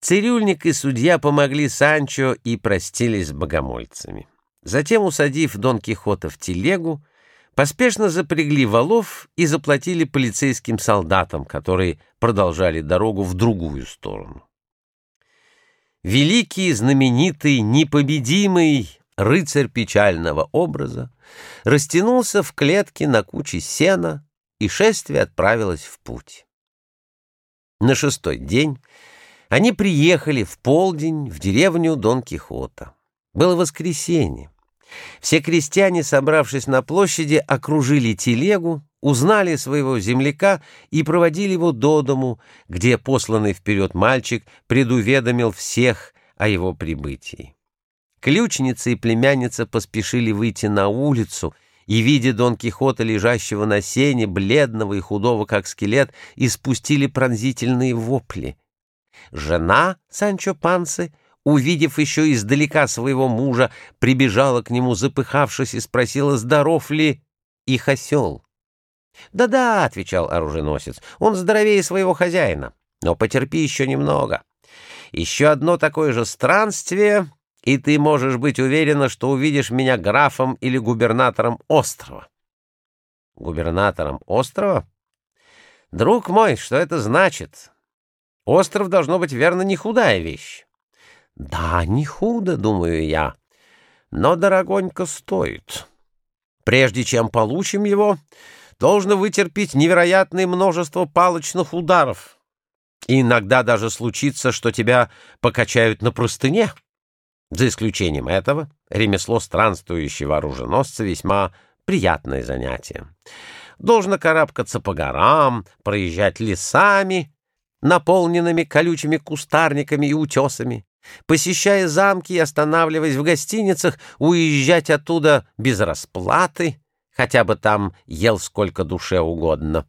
Цирюльник и судья помогли Санчо и простились с богомольцами. Затем, усадив Дон Кихота в телегу, поспешно запрягли валов и заплатили полицейским солдатам, которые продолжали дорогу в другую сторону. Великий, знаменитый, непобедимый рыцарь печального образа растянулся в клетке на куче сена, и шествие отправилось в путь. На шестой день они приехали в полдень в деревню Дон Кихота. Было воскресенье. Все крестьяне, собравшись на площади, окружили телегу, узнали своего земляка и проводили его до дому, где посланный вперед мальчик предуведомил всех о его прибытии. Ключница и племянница поспешили выйти на улицу и, видя Дон Кихота, лежащего на сене, бледного и худого, как скелет, испустили пронзительные вопли. Жена Санчо Пансы, увидев еще издалека своего мужа, прибежала к нему, запыхавшись, и спросила, здоров ли их осел. «Да-да», — отвечал оруженосец, — «он здоровее своего хозяина, но потерпи еще немного. Еще одно такое же странствие, и ты можешь быть уверена, что увидишь меня графом или губернатором острова». «Губернатором острова? Друг мой, что это значит? Остров должно быть, верно, не худая вещь». «Да, не худо, думаю я, но дорогонько стоит. Прежде чем получим его...» должно вытерпеть невероятное множество палочных ударов. Иногда даже случится, что тебя покачают на простыне. За исключением этого, ремесло странствующего оруженосца весьма приятное занятие. Должно карабкаться по горам, проезжать лесами, наполненными колючими кустарниками и утесами, посещая замки и останавливаясь в гостиницах, уезжать оттуда без расплаты — хотя бы там ел сколько душе угодно.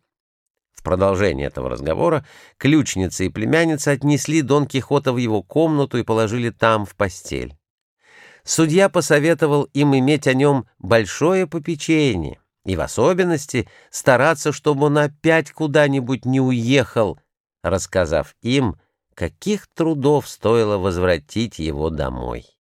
В продолжение этого разговора ключница и племянница отнесли Дон Кихота в его комнату и положили там в постель. Судья посоветовал им иметь о нем большое попечение и в особенности стараться, чтобы он опять куда-нибудь не уехал, рассказав им, каких трудов стоило возвратить его домой.